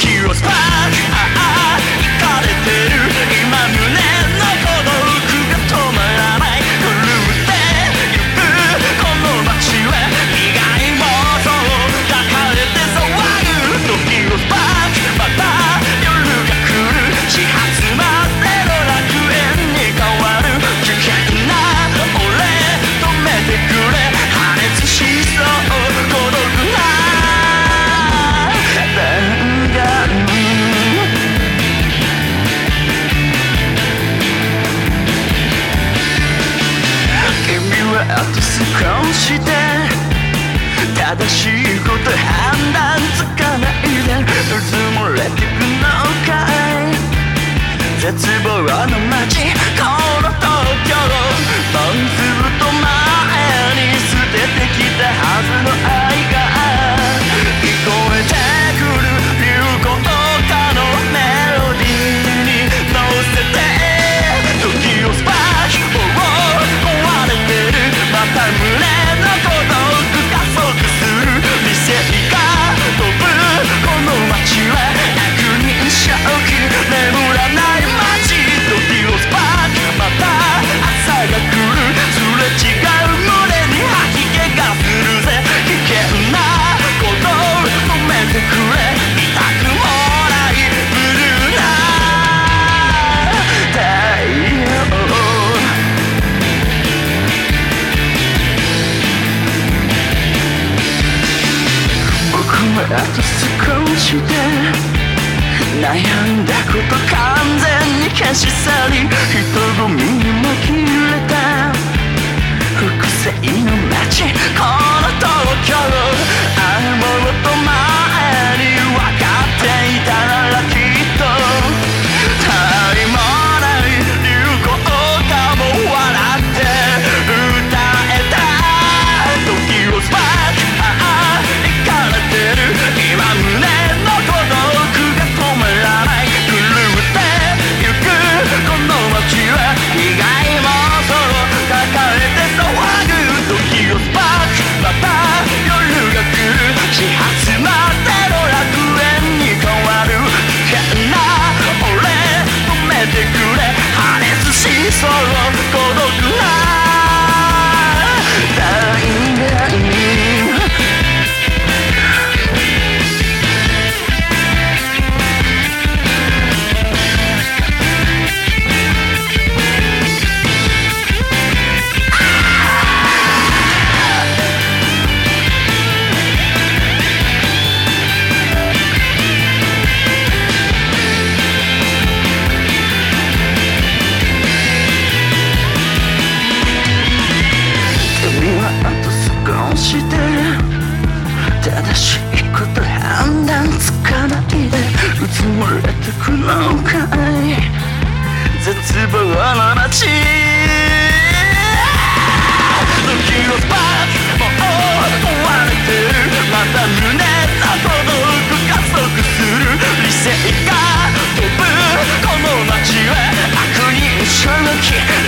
heroes back. Ah. ah. して正しいこと話して。悩んだこと完全に消し去孤独な can't